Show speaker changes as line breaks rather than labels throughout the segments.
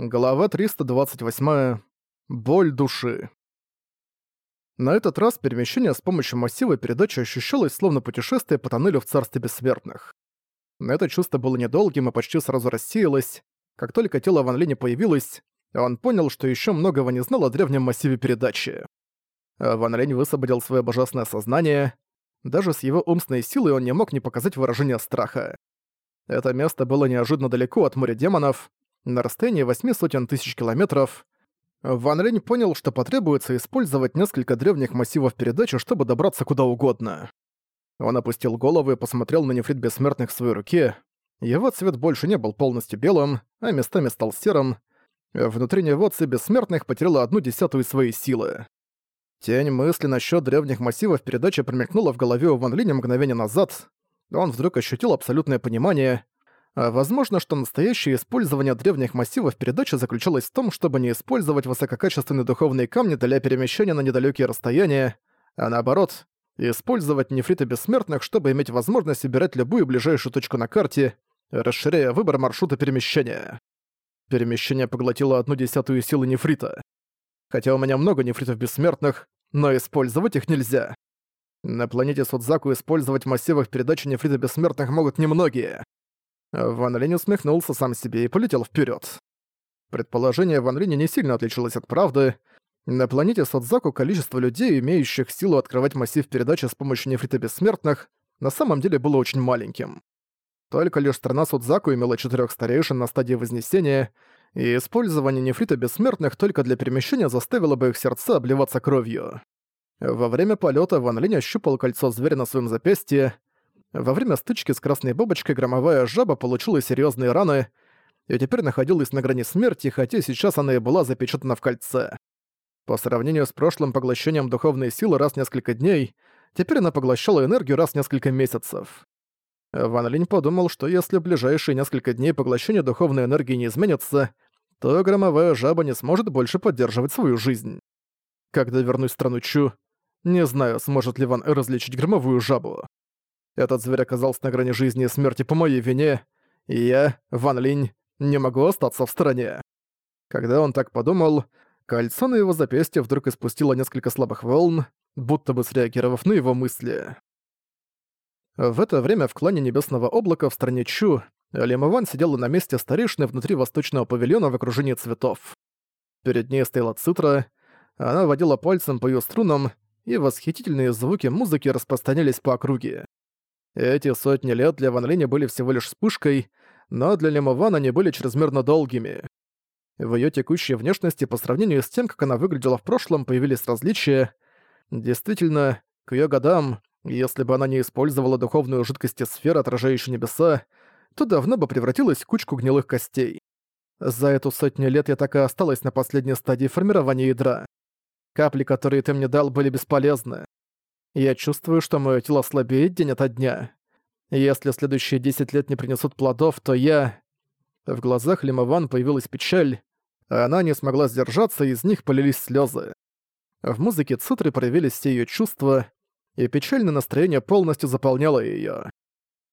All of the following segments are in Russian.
Глава 328. Боль души. На этот раз перемещение с помощью массива передачи ощущалось словно путешествие по тоннелю в царстве бессмертных. Но это чувство было недолгим и почти сразу рассеялось. Как только тело Ван Линя появилось, он понял, что еще многого не знал о древнем массиве передачи. Ван Линь высвободил свое божественное сознание. Даже с его умственной силой он не мог не показать выражение страха. Это место было неожиданно далеко от моря демонов, на расстоянии восьми сотен тысяч километров. Ван Рень понял, что потребуется использовать несколько древних массивов передачи, чтобы добраться куда угодно. Он опустил голову и посмотрел на нефрит бессмертных в своей руке. Его цвет больше не был полностью белым, а местами стал серым. Внутри него ци бессмертных потеряла одну десятую своей силы. Тень мысли насчет древних массивов передачи промелькнула в голове у Ван Линя мгновение назад. Он вдруг ощутил абсолютное понимание — возможно, что настоящее использование древних массивов передачи заключалось в том, чтобы не использовать высококачественные духовные камни для перемещения на недалекие расстояния, а наоборот, использовать нефриты бессмертных, чтобы иметь возможность убирать любую ближайшую точку на карте, расширяя выбор маршрута перемещения. Перемещение поглотило одну десятую силы нефрита. Хотя у меня много нефритов бессмертных, но использовать их нельзя. На планете Судзаку использовать в массивах передачи нефрита бессмертных могут немногие. Ван Линь усмехнулся сам себе и полетел вперед. Предположение Ван Линя не сильно отличалось от правды. На планете Садзаку количество людей, имеющих силу открывать массив передачи с помощью нефрита бессмертных, на самом деле было очень маленьким. Только лишь страна Судзаку имела четырех старейшин на стадии Вознесения, и использование нефрита бессмертных только для перемещения заставило бы их сердца обливаться кровью. Во время полета Ван Линь ощупал кольцо зверя на своем запястье, во время стычки с Красной Бабочкой громовая жаба получила серьезные раны и теперь находилась на грани смерти, хотя сейчас она и была запечатана в кольце. По сравнению с прошлым поглощением духовной силы раз в несколько дней, теперь она поглощала энергию раз в несколько месяцев. Ван Линь подумал, что если в ближайшие несколько дней поглощение духовной энергии не изменится, то громовая жаба не сможет больше поддерживать свою жизнь. Когда вернусь в страну Чу, не знаю, сможет ли Ван различить громовую жабу. Этот зверь оказался на грани жизни и смерти по моей вине, и я, Ван Линь, не могу остаться в стороне. Когда он так подумал, кольцо на его запястье вдруг испустило несколько слабых волн, будто бы среагировав на его мысли. В это время в клане Небесного Облака в стране Чу Лимован сидела на месте старейшины внутри восточного павильона в окружении цветов. Перед ней стояла цитра, она водила пальцем по ее струнам, и восхитительные звуки музыки распространялись по округе. Эти сотни лет для Ван Линя были всего лишь вспышкой, но для Лимован они были чрезмерно долгими. В её текущей внешности по сравнению с тем, как она выглядела в прошлом, появились различия. Действительно, к её годам, если бы она не использовала духовную жидкость сферы, отражающую небеса, то давно бы превратилась в кучку гнилых костей. За эту сотню лет я так и осталась на последней стадии формирования ядра. Капли, которые ты мне дал, были бесполезны. Я чувствую, что мое тело слабеет день ото дня. Если следующие 10 лет не принесут плодов, то я... В глазах Лимован появилась печаль, а она не смогла сдержаться, и из них полились слезы. В музыке Цитры проявились все ее чувства, и печальное настроение полностью заполняло ее.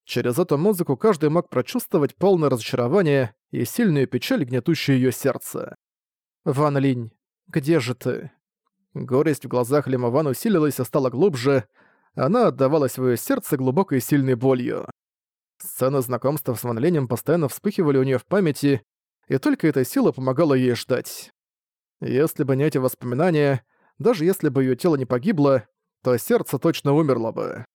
Через эту музыку каждый мог прочувствовать полное разочарование и сильную печаль, гнетущую ее сердце. «Ван Линь, где же ты?» Горесть в глазах Лимован усилилась и стала глубже, она отдавала свое сердце глубокой и сильной болью. Сцены знакомства с Ван Ленем постоянно вспыхивали у нее в памяти, и только эта сила помогала ей ждать. Если бы не эти воспоминания, даже если бы ее тело не погибло, то сердце точно умерло бы.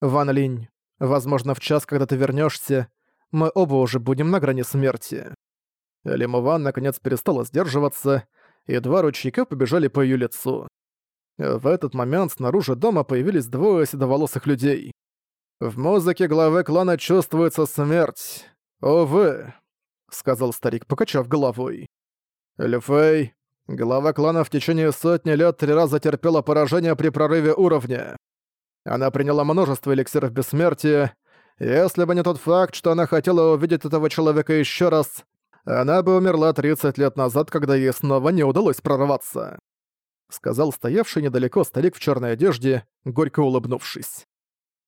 «Ван Линь, возможно, в час, когда ты вернешься, мы оба уже будем на грани смерти». Лимован наконец перестала сдерживаться, и два ручейка побежали по ее лицу. В этот момент снаружи дома появились двое седоволосых людей. «В музыке главы клана чувствуется смерть. Увы», — сказал старик, покачав головой. «Люфей, глава клана в течение сотни лет три раза терпела поражение при прорыве уровня. Она приняла множество эликсиров бессмертия. Если бы не тот факт, что она хотела увидеть этого человека еще раз, она бы умерла 30 лет назад, когда ей снова не удалось прорваться», — сказал стоявший недалеко старик в черной одежде, горько улыбнувшись.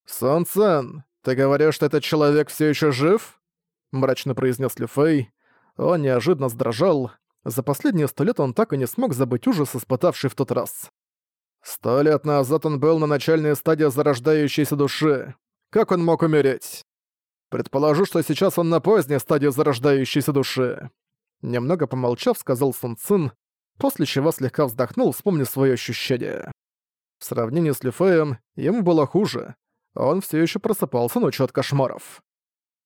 «Сон Цен, ты говоришь, что этот человек все еще жив?» — мрачно произнес Люфей. он неожиданно сдрожал. За последние сто лет он так и не смог забыть ужас, испытавший в тот раз. Сто лет назад он был на начальной стадии зарождающейся души. Как он мог умереть? Предположу, что сейчас он на поздней стадии зарождающейся души. Немного помолчав, сказал Сун после чего слегка вздохнул, вспомнив свои ощущения. В сравнении с Люфеем, ему было хуже. Он все еще просыпался ночью от кошмаров.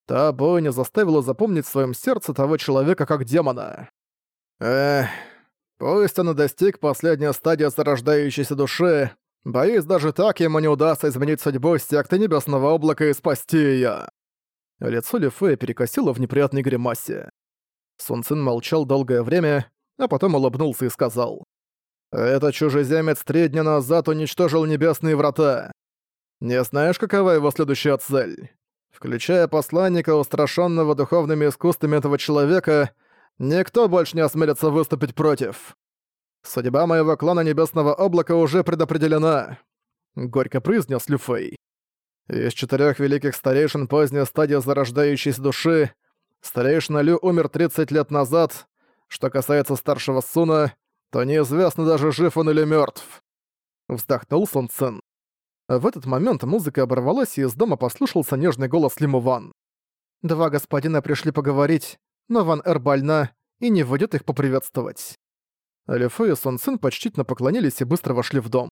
Та бойня заставила запомнить в своем сердце того человека как демона. Эх, пусть он и достиг последней стадии зарождающейся души, боюсь, даже так ему не удастся изменить судьбу секты Небесного Облака и спасти её. Лицо Лифея перекосило в неприятной гримасе. Сун Цин молчал долгое время, а потом улыбнулся и сказал. «Этот чужеземец три дня назад уничтожил небесные врата. Не знаешь, какова его следующая цель? Включая посланника, устрашенного духовными искусствами этого человека, никто больше не осмелится выступить против. Судьба моего клана Небесного Облака уже предопределена», — горько произнес Люфей. Из четырех великих старейшин поздней стадии зарождающейся души старейшина Лю умер 30 лет назад. Что касается старшего Суна, то неизвестно даже жив он или мертв. Вздохнул Сун Цин. В этот момент музыка оборвалась, и из дома послушался нежный голос Лиму Ван. «Два господина пришли поговорить, но Ван Эр больна и не выйдет их поприветствовать». Лифу и Сон Цин почтительно поклонились и быстро вошли в дом.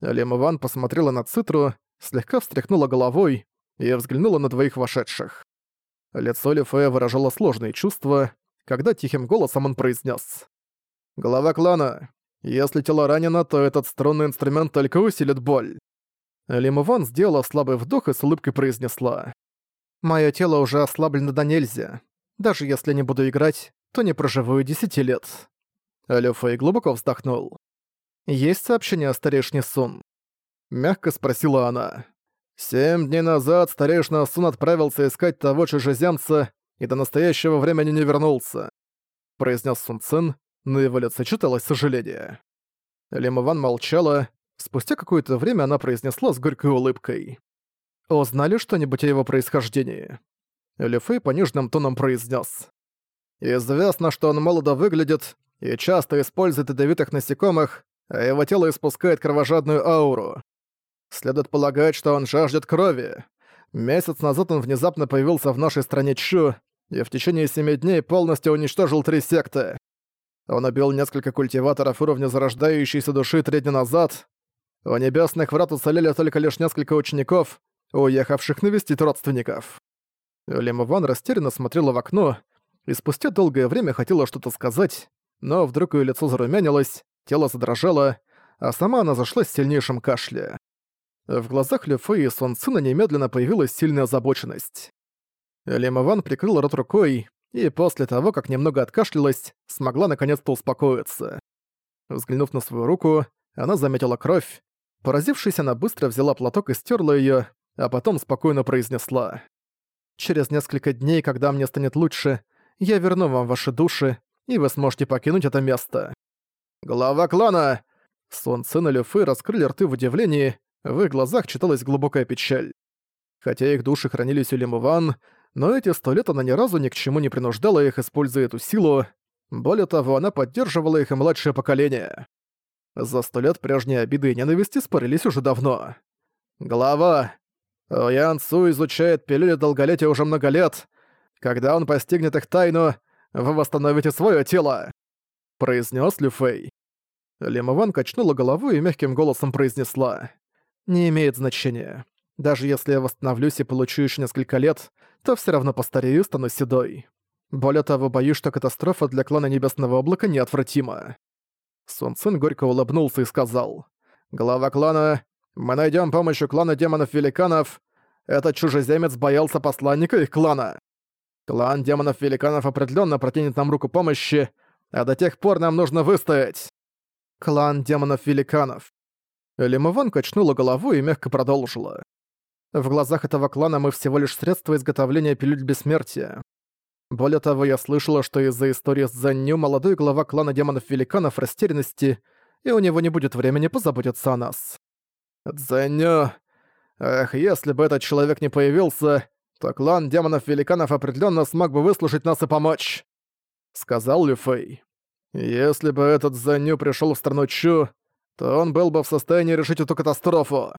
Лим Ван посмотрела на Цитру, слегка встряхнула головой и взглянула на двоих вошедших. Лицо Лифея выражало сложные чувства, когда тихим голосом он произнес: «Глава клана, если тело ранено, то этот струнный инструмент только усилит боль. Лимован сделала слабый вдох и с улыбкой произнесла. «Моё тело уже ослаблено до нельзя. Даже если не буду играть, то не проживу и десяти лет». Люфэй глубоко вздохнул. «Есть сообщение о старейшине Сун?» Мягко спросила она. «Семь дней назад старейшина Сун отправился искать того чужеземца и до настоящего времени не вернулся», произнес Сун Цин, на его лице читалось сожаление. Лимован молчала, Спустя какое-то время она произнесла с горькой улыбкой. «Узнали что-нибудь о его происхождении?» Лефей пониженным тоном произнес. «Известно, что он молодо выглядит и часто использует ядовитых насекомых, а его тело испускает кровожадную ауру. Следует полагать, что он жаждет крови. Месяц назад он внезапно появился в нашей стране Чу и в течение семи дней полностью уничтожил три секты. Он убил несколько культиваторов уровня зарождающейся души три дня назад, у небесных врат уцелели только лишь несколько учеников, уехавших навестить родственников. Лима Ван растерянно смотрела в окно и спустя долгое время хотела что-то сказать, но вдруг ее лицо зарумянилось, тело задрожало, а сама она зашла с сильнейшим кашле. В глазах Люфы и Сон немедленно появилась сильная озабоченность. Лима Ван прикрыла рот рукой и после того, как немного откашлялась, смогла наконец-то успокоиться. Взглянув на свою руку, она заметила кровь, Поразившись, она быстро взяла платок и стерла ее, а потом спокойно произнесла. «Через несколько дней, когда мне станет лучше, я верну вам ваши души, и вы сможете покинуть это место». «Глава клана!» Сон Цин и Люфы раскрыли рты в удивлении, в их глазах читалась глубокая печаль. Хотя их души хранились у Лимуван, но эти сто лет она ни разу ни к чему не принуждала их, используя эту силу. Более того, она поддерживала их и младшее поколение. За сто лет прежние обиды и ненависти спорились уже давно. Глава. Ян Цу изучает пилюли долголетия уже много лет. Когда он постигнет их тайну, вы восстановите свое тело», — произнес Лю Фэй. Лимован качнула головой и мягким голосом произнесла. «Не имеет значения. Даже если я восстановлюсь и получу еще несколько лет, то все равно постарею и стану седой. Более того, боюсь, что катастрофа для клана Небесного Облака неотвратима. Сун Цин горько улыбнулся и сказал. «Глава клана, мы найдем помощь у клана демонов-великанов. Этот чужеземец боялся посланника их клана. Клан демонов-великанов определенно протянет нам руку помощи, а до тех пор нам нужно выстоять. Клан демонов-великанов». Лимован качнула головой и мягко продолжила. В глазах этого клана мы всего лишь средство изготовления пилюль бессмертия. Более того, я слышала, что из-за истории с Занню молодой глава клана демонов-великанов в растерянности, и у него не будет времени позаботиться о нас. Занню... Эх, если бы этот человек не появился, то клан демонов-великанов определенно смог бы выслушать нас и помочь. — сказал Лю Фэй. «Если бы этот Заню пришел в страну Чу, то он был бы в состоянии решить эту катастрофу».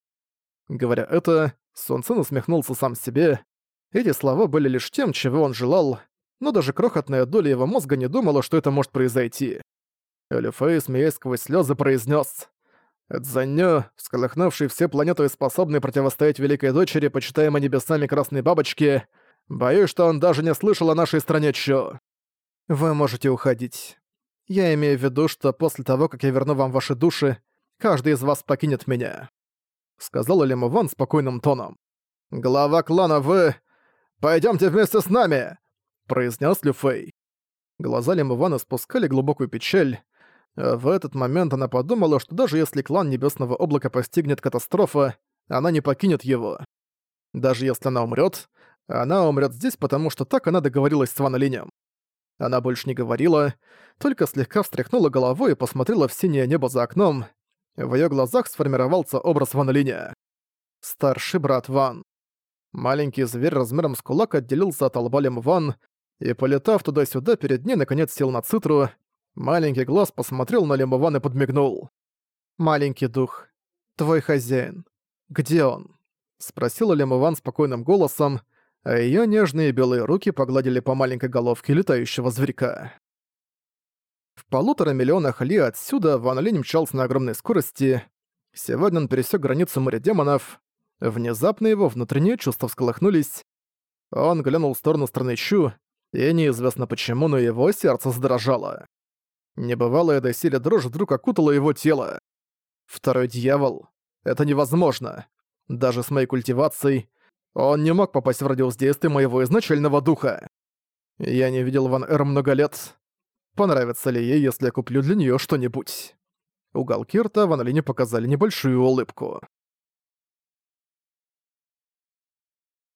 Говоря это, Сун Цин усмехнулся сам себе. Эти слова были лишь тем, чего он желал, но даже крохотная доля его мозга не думала, что это может произойти. Лю Фэй, смеясь сквозь слезы, произнес: Цзаньё, всколыхнувший все планеты и способный противостоять Великой Дочери, почитаемой небесами Красной Бабочки, боюсь, что он даже не слышал о нашей стране Чо. Вы можете уходить. Я имею в виду, что после того, как я верну вам ваши души, каждый из вас покинет меня», — сказала Лему Ван спокойным тоном. «Глава клана, вы... Пойдёмте вместе с нами!» — произнес Лю Фэй. Глаза Лему Вана спускали глубокую печаль, в этот момент она подумала, что даже если клан Небесного Облака постигнет катастрофа, она не покинет его. Даже если она умрет, она умрет здесь, потому что так она договорилась с Ван Линем. Она больше не говорила, только слегка встряхнула головой и посмотрела в синее небо за окном. В ее глазах сформировался образ Ван Линя. Старший брат Ван. Маленький зверь размером с кулак отделился от лба Ван и, полетав туда-сюда, перед ней наконец сел на цитру, Маленький глаз посмотрел на Лемован и подмигнул. «Маленький дух, твой хозяин. Где он?» Спросила Лемован спокойным голосом, а её нежные белые руки погладили по маленькой головке летающего зверька. В полутора миллионах ли отсюда Ван Линь мчался на огромной скорости. Сегодня он пересек границу моря демонов. Внезапно его внутренние чувства всколыхнулись. Он глянул в сторону страны Чу, и неизвестно почему, но его сердце задрожало. Небывалая доселе дрожь вдруг окутала его тело. Второй дьявол. Это невозможно. Даже с моей культивацией он не мог попасть в радиус действия моего изначального духа. Я не видел Ван Эр много лет. Понравится ли ей, если я куплю для нее что-нибудь? Уголки рта Ван Лине показали небольшую улыбку.